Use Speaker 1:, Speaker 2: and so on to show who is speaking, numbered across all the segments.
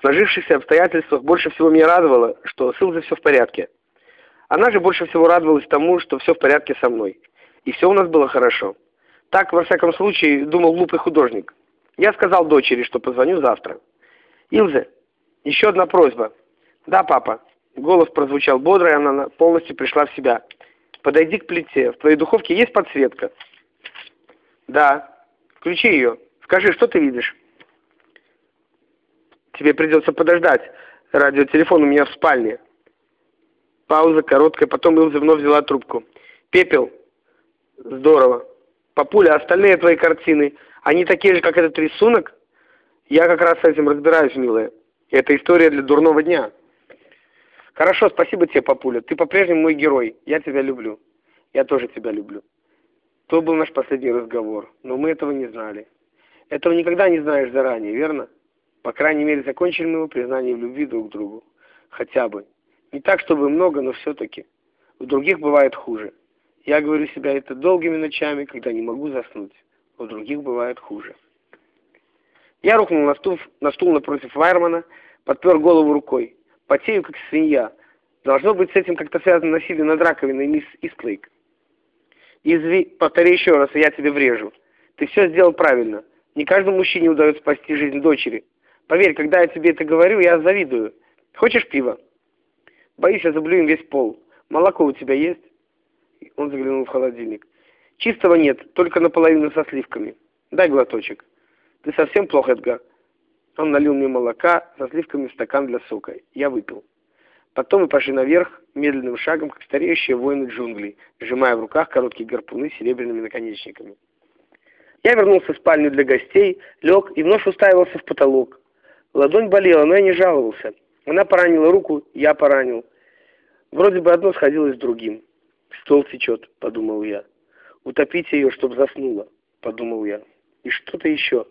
Speaker 1: В сложившихся обстоятельствах больше всего меня радовало, что с Илзой все в порядке. Она же больше всего радовалась тому, что все в порядке со мной. И все у нас было хорошо. Так, во всяком случае, думал глупый художник. Я сказал дочери, что позвоню завтра. «Илзе, еще одна просьба». «Да, папа». Голос прозвучал бодро, и она полностью пришла в себя. «Подойди к плите. В твоей духовке есть подсветка?» «Да». «Включи ее. Скажи, что ты видишь?» «Тебе придется подождать. Радиотелефон у меня в спальне». Пауза короткая, потом Илза вновь взяла трубку. «Пепел». «Здорово. Папуля, остальные твои картины, они такие же, как этот рисунок?» «Я как раз с этим разбираюсь, милая. Это история для дурного дня». «Хорошо, спасибо тебе, папуля. Ты по-прежнему мой герой. Я тебя люблю. Я тоже тебя люблю». То был наш последний разговор, но мы этого не знали. Этого никогда не знаешь заранее, верно? По крайней мере, закончили мы его признанием любви друг к другу. Хотя бы. Не так, чтобы много, но все-таки. У других бывает хуже. Я говорю себя это долгими ночами, когда не могу заснуть. У других бывает хуже. Я рухнул на стул, на стул напротив Вайермана, подпер голову рукой. Потею, как свинья. Должно быть, с этим как-то связано насилие над раковиной мисс Истлейк. Изви, повтори еще раз, и я тебе врежу. Ты все сделал правильно. Не каждому мужчине удается спасти жизнь дочери. Поверь, когда я тебе это говорю, я завидую. Хочешь пива? Боюсь, я заблю им весь пол. Молоко у тебя есть? Он заглянул в холодильник. Чистого нет, только наполовину со сливками. Дай глоточек. Ты совсем плох, Эдгар. Он налил мне молока со сливками в стакан для сока. Я выпил. Потом мы пошли наверх, медленным шагом, как стареющие воины джунглей, сжимая в руках короткие гарпуны с серебряными наконечниками. Я вернулся в спальню для гостей, лег и вновь уставился в потолок. Ладонь болела, но я не жаловался. Она поранила руку, я поранил. Вроде бы одно сходилось с другим. «Стол течет», — подумал я. «Утопите ее, чтоб заснула», — подумал я. И что-то еще.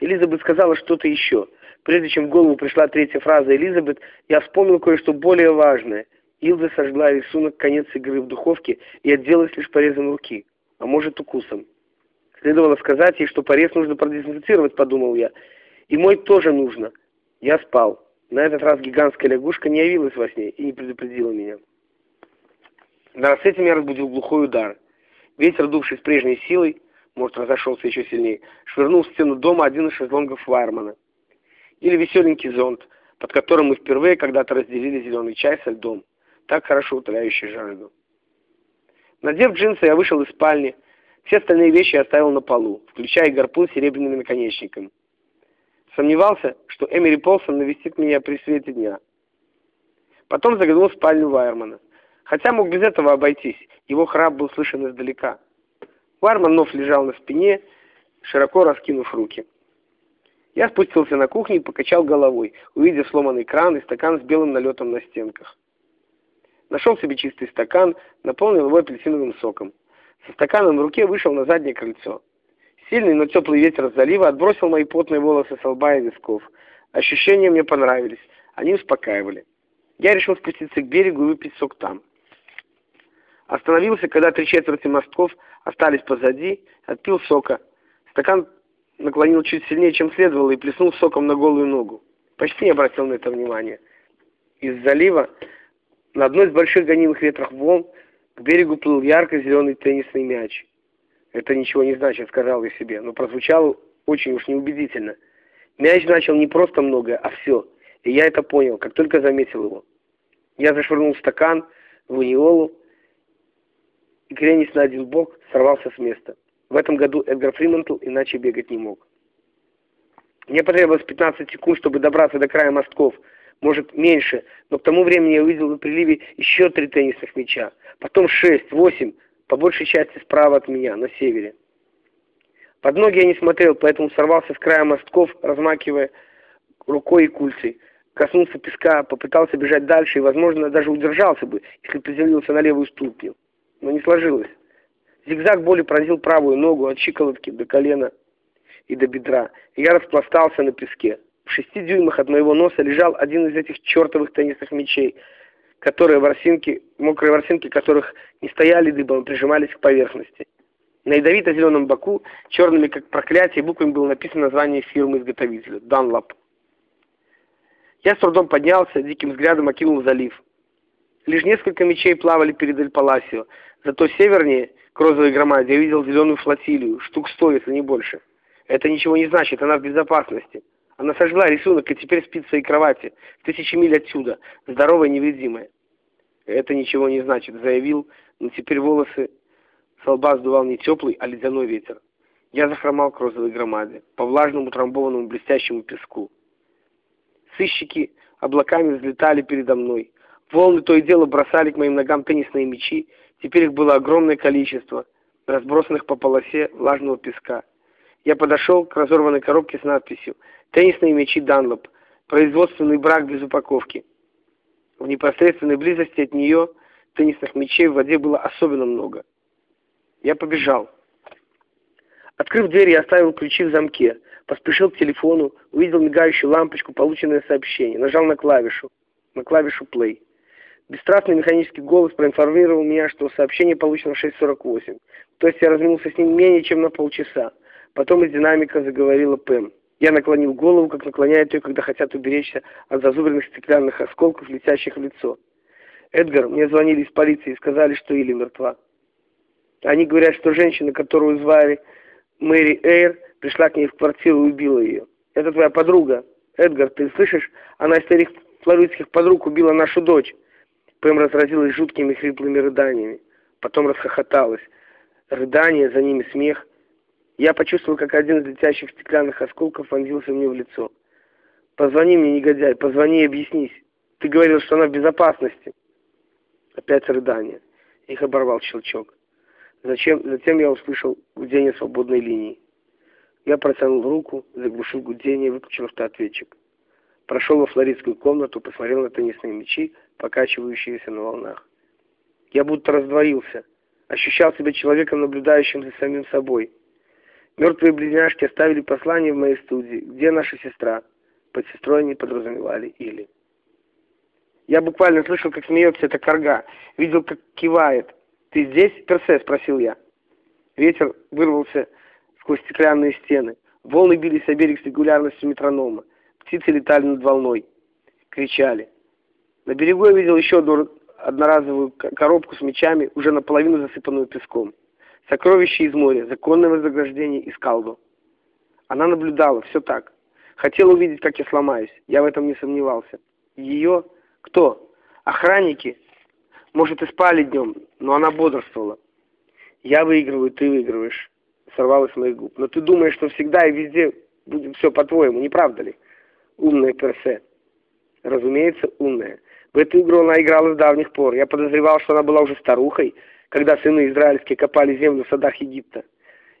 Speaker 1: Элизабет сказала что-то еще. Прежде чем в голову пришла третья фраза Элизабет, я вспомнил кое-что более важное. Илда сожгла рисунок конец игры в духовке и отделалась лишь порезом руки, а может укусом. Следовало сказать ей, что порез нужно продезинфицировать, подумал я. И мой тоже нужно. Я спал. На этот раз гигантская лягушка не явилась во сне и не предупредила меня. На рассвете меня разбудил глухой удар. Ветер, дувший с прежней силой, может, разошелся еще сильнее, швырнул в стену дома один из шезлонгов Вайермана. Или веселенький зонт, под которым мы впервые когда-то разделили зеленый чай со льдом, так хорошо утоляющий жажду. Надев джинсы, я вышел из спальни. Все остальные вещи я оставил на полу, включая гарпун с серебряными наконечниками. Сомневался, что Эмери Полсон навестит меня при свете дня. Потом заглянул в спальню Вайермана. Хотя мог без этого обойтись, его храп был слышен издалека. Вайерман вновь лежал на спине, широко раскинув руки. Я спустился на кухню и покачал головой, увидев сломанный кран и стакан с белым налетом на стенках. Нашел себе чистый стакан, наполнил его апельсиновым соком. Со стаканом в руке вышел на заднее крыльцо. Сильный, но теплый ветер с залива отбросил мои потные волосы с лба и висков. Ощущения мне понравились, они успокаивали. Я решил спуститься к берегу и выпить сок там. Остановился, когда три четверти мостков остались позади, отпил сока. Стакан наклонил чуть сильнее, чем следовало, и плеснул соком на голую ногу. Почти не обратил на это внимания. Из залива на одной из больших гонимых ветрах волн к берегу плыл ярко-зеленый теннисный мяч. Это ничего не значит, сказал я себе, но прозвучало очень уж неубедительно. Мяч значил не просто многое, а все. И я это понял, как только заметил его. Я зашвырнул стакан в униолу, и, кренись на один бок, сорвался с места. В этом году Эдгар Фримантл иначе бегать не мог. Мне потребовалось 15 секунд, чтобы добраться до края мостков. Может, меньше, но к тому времени я увидел в приливе еще три теннисных мяча. Потом шесть, восемь, по большей части справа от меня, на севере. Под ноги я не смотрел, поэтому сорвался с края мостков, размакивая рукой и кульцей. Коснулся песка, попытался бежать дальше и, возможно, даже удержался бы, если приземлился на левую ступню. Но не сложилось. Зигзаг боли пронзил правую ногу от щиколотки до колена и до бедра, я распластался на песке. В шести дюймах от моего носа лежал один из этих чертовых теннисных мячей, которые ворсинки, мокрые ворсинки которых не стояли дыбом, прижимались к поверхности. На ядовито-зеленом боку, черными как проклятие, буквами было написано название фирмы-изготовителя – Dunlop. Я с трудом поднялся, диким взглядом окинул залив. Лишь несколько мечей плавали перед Эль-Паласио, зато севернее, к розовой громаде, я видел зеленую флотилию, штук сто, если не больше. Это ничего не значит, она в безопасности. Она сожгла рисунок и теперь спит в своей кровати, в тысячи миль отсюда, здоровая и невредимая. Это ничего не значит, заявил, но теперь волосы с лба сдувал не теплый, а ледяной ветер. Я захромал к розовой громаде, по влажному трамбованному блестящему песку. Сыщики облаками взлетали передо мной. Волны то и дело бросали к моим ногам теннисные мячи, теперь их было огромное количество, разбросанных по полосе влажного песка. Я подошел к разорванной коробке с надписью «Теннисные мячи Данлоп. Производственный брак без упаковки». В непосредственной близости от нее теннисных мячей в воде было особенно много. Я побежал. Открыв дверь, я оставил ключи в замке, поспешил к телефону, увидел мигающую лампочку, полученное сообщение, нажал на клавишу, на клавишу play. Бесстрастный механический голос проинформировал меня, что сообщение получено в 6.48. То есть я разминулся с ним менее чем на полчаса. Потом из динамика заговорила Пэм. Я наклонил голову, как наклоняют ее, когда хотят уберечься от зазубренных стеклянных осколков, летящих в лицо. «Эдгар, мне звонили из полиции и сказали, что Или мертва. Они говорят, что женщина, которую звали Мэри Эйр, пришла к ней в квартиру и убила ее. Это твоя подруга. Эдгар, ты слышишь? Она из старых флоридских подруг убила нашу дочь». Пэм разразилась жуткими хриплыми рыданиями. Потом расхохоталась. Рыдания, за ними смех. Я почувствовал, как один из летящих стеклянных осколков вонзился мне в лицо. «Позвони мне, негодяй, позвони и объяснись. Ты говорил, что она в безопасности». Опять рыдание. Их оборвал щелчок. Зачем? Затем я услышал гудение свободной линии. Я протянул руку, заглушил гудение, выключил автоответчик. Прошел во флоридскую комнату, посмотрел на теннисные мячи, покачивающиеся на волнах. Я будто раздвоился. Ощущал себя человеком, наблюдающим за самим собой. Мертвые близняшки оставили послание в моей студии. Где наша сестра? Под сестрой они подразумевали Или. Я буквально слышал, как смеется эта корга. Видел, как кивает. «Ты здесь, Персе?» — спросил я. Ветер вырвался сквозь стеклянные стены. Волны бились о берег с регулярностью метронома. Птицы летали над волной. Кричали. На берегу я видел еще одну одноразовую коробку с мечами, уже наполовину засыпанную песком. Сокровище из моря, законное вознаграждение из Калду. Она наблюдала, все так. Хотела увидеть, как я сломаюсь. Я в этом не сомневался. Ее? Кто? Охранники? Может, и спали днем, но она бодрствовала. Я выигрываю, ты выигрываешь. Сорвалась с моих губ. Но ты думаешь, что всегда и везде будет все по-твоему, не правда ли? Умная персе. Разумеется, умная. В эту игру она играла с давних пор. Я подозревал, что она была уже старухой, когда сыны израильские копали землю в садах Египта.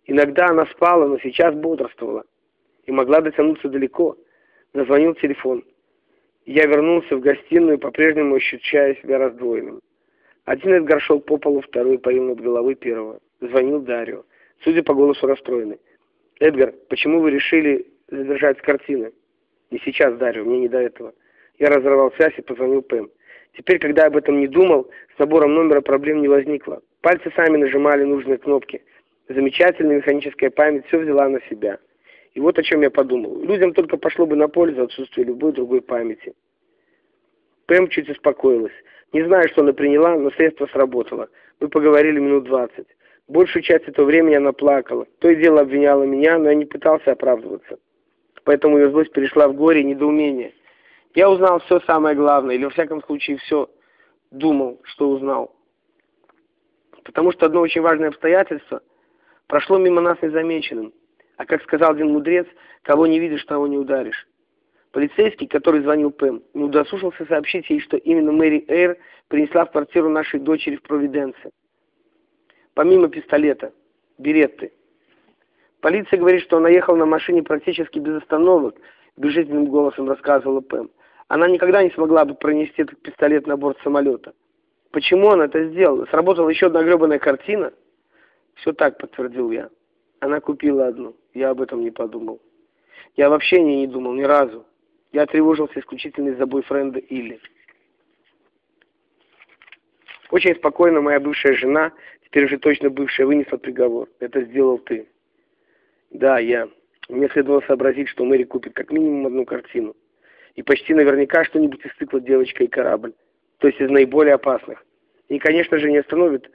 Speaker 1: Иногда она спала, но сейчас бодрствовала и могла дотянуться далеко. Зазвонил телефон. Я вернулся в гостиную, по-прежнему ощущая себя раздвоенным. Один Эдгар шел по полу, второй парил над головой первого. Звонил Дарио. Судя по голосу, расстроенный. «Эдгар, почему вы решили задержать с картины?» «Не сейчас, Дарио, мне не до этого». Я разорвал связь и позвонил Пэм. Теперь, когда об этом не думал, с набором номера проблем не возникло. Пальцы сами нажимали нужные кнопки. Замечательная механическая память все взяла на себя. И вот о чем я подумал. Людям только пошло бы на пользу отсутствие любой другой памяти. Пэм чуть успокоилась. Не знаю, что она приняла, но средство сработало. Мы поговорили минут двадцать. Большую часть этого времени она плакала. То и дело обвиняла меня, но я не пытался оправдываться. Поэтому ее злость перешла в горе и недоумение. Я узнал все самое главное, или во всяком случае все думал, что узнал. Потому что одно очень важное обстоятельство прошло мимо нас незамеченным. А как сказал один мудрец, кого не видишь, того не ударишь. Полицейский, который звонил Пэм, не удосужился сообщить ей, что именно Мэри Эйр принесла в квартиру нашей дочери в Провиденце. Помимо пистолета, беретты. Полиция говорит, что она ехала на машине практически без остановок, безжизненным голосом рассказывала Пэм. Она никогда не смогла бы пронести этот пистолет на борт самолета. Почему она это сделала? Сработала еще одна гребаная картина? Все так, подтвердил я. Она купила одну. Я об этом не подумал. Я вообще не, не думал ни разу. Я тревожился исключительно из-за бойфренда Илли. Очень спокойно моя бывшая жена, теперь уже точно бывшая, вынесла приговор. Это сделал ты. Да, я. Мне следовало сообразить, что Мэри купит как минимум одну картину. И почти наверняка что-нибудь из «Девочка и корабль», то есть из наиболее опасных. И, конечно же, не остановит,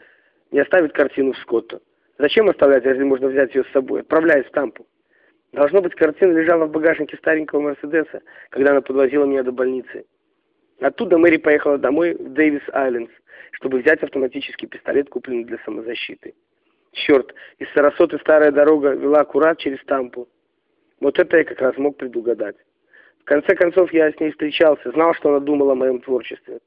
Speaker 1: не оставит картину в Скотта. Зачем оставлять, если можно взять ее с собой? Отправляясь в Тампу. Должно быть, картина лежала в багажнике старенького Мерседеса, когда она подвозила меня до больницы. Оттуда Мэри поехала домой в Дэвис-Айлендс, чтобы взять автоматический пистолет, купленный для самозащиты. Черт, из Сарасоты старая дорога вела аккурат через Тампу. Вот это я как раз мог предугадать. В конце концов, я с ней встречался, знал, что она думала о моем творчестве.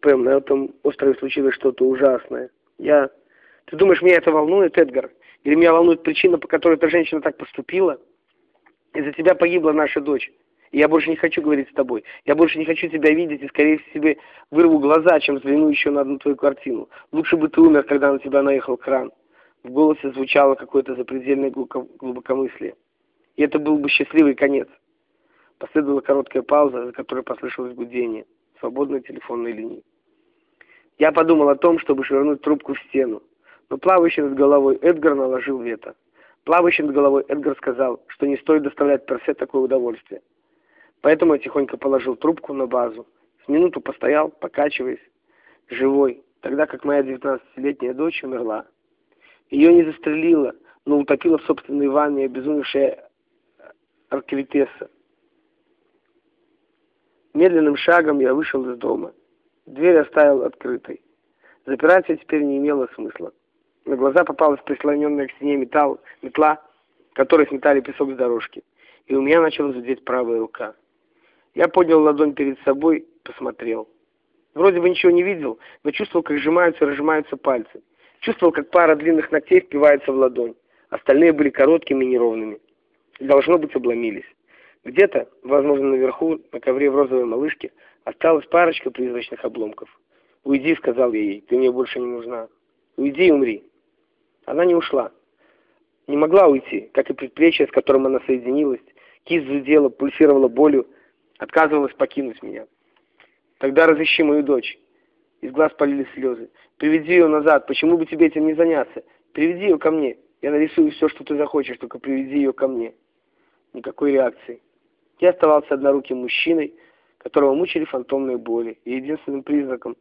Speaker 1: Пэм, на этом острове случилось что-то ужасное. Я... Ты думаешь, меня это волнует, Эдгар? Или меня волнует причина, по которой эта женщина так поступила? Из-за тебя погибла наша дочь. И я больше не хочу говорить с тобой. Я больше не хочу тебя видеть и, скорее всего, себе вырву глаза, чем взгляну еще на одну твою картину. Лучше бы ты умер, когда на тебя наехал кран. В голосе звучало какое-то запредельное глубокомыслие. И это был бы счастливый конец. Последовала короткая пауза, за которой послышалось гудение. Свободной телефонной линии. Я подумал о том, чтобы швырнуть трубку в стену. Но плавающий над головой Эдгар наложил вето. Плавающий над головой Эдгар сказал, что не стоит доставлять Персе такое удовольствие. Поэтому я тихонько положил трубку на базу. С минуту постоял, покачиваясь, живой, тогда как моя девятнадцатилетняя дочь умерла. Ее не застрелило, но утопила в собственной ванне обезумевшая Арквитеса. Медленным шагом я вышел из дома. Дверь оставил открытой. Запирать я теперь не имело смысла. На глаза попалась прислоненная к стене металл, метла, которой сметали песок с дорожки, и у меня начала зудеть правая рука. Я поднял ладонь перед собой, посмотрел. Вроде бы ничего не видел, но чувствовал, как сжимаются и разжимаются пальцы. Чувствовал, как пара длинных ногтей впивается в ладонь. Остальные были короткими и неровными. Должно быть, обломились. Где-то, возможно, наверху, на ковре в розовой малышке, осталась парочка призрачных обломков. «Уйди», — сказал я ей, — «ты мне больше не нужна. Уйди и умри». Она не ушла. Не могла уйти, как и предплечье, с которым она соединилась. Кисть зудела, пульсировала болью, отказывалась покинуть меня. Тогда разыщи мою дочь. Из глаз полились слезы. Приведи ее назад. Почему бы тебе этим не заняться? Приведи ее ко мне. Я нарисую все, что ты захочешь, только приведи ее ко мне. Никакой реакции. Я оставался одноруким мужчиной, которого мучили фантомные боли, и единственным признаком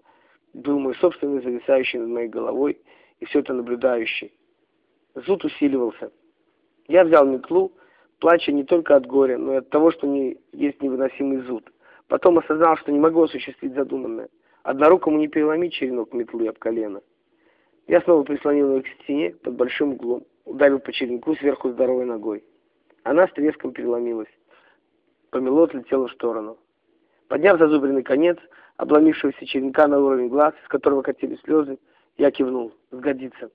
Speaker 1: был мой собственный зависающий над моей головой и все это наблюдающий. Зуд усиливался. Я взял метлу, плача не только от горя, но и от того, что не есть невыносимый зуд. Потом осознал, что не могу осуществить задуманное. Однорукому не переломить черенок метлы об колено. Я снова прислонил ее к стене под большим углом, ударил по черенку сверху здоровой ногой. Она с треском переломилась. Помело отлетело в сторону. Подняв зазубренный конец, обломившегося черенка на уровень глаз, из которого катились слезы, я кивнул. Сгодится.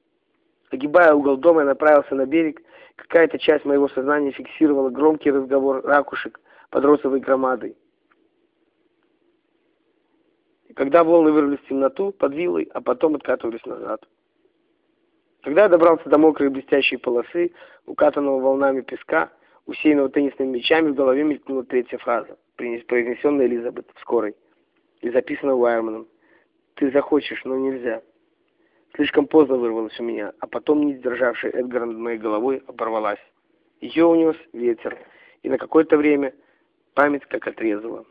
Speaker 1: Огибая угол дома, я направился на берег. Какая-то часть моего сознания фиксировала громкий разговор ракушек под розовой громадой. И когда волны вырвались в темноту под вилой, а потом откатывались назад. Когда я добрался до мокрой блестящей полосы, укатанного волнами песка, усеянного теннисными мячами, в голове мелькнула третья фраза, произнесенная Элизабет в скорой, и записанная Уайерманом. «Ты захочешь, но нельзя». Слишком поздно вырвалось у меня, а потом нить, державшая Эдгара над моей головой, оборвалась. Ее унес ветер, и на какое-то время память как отрезала.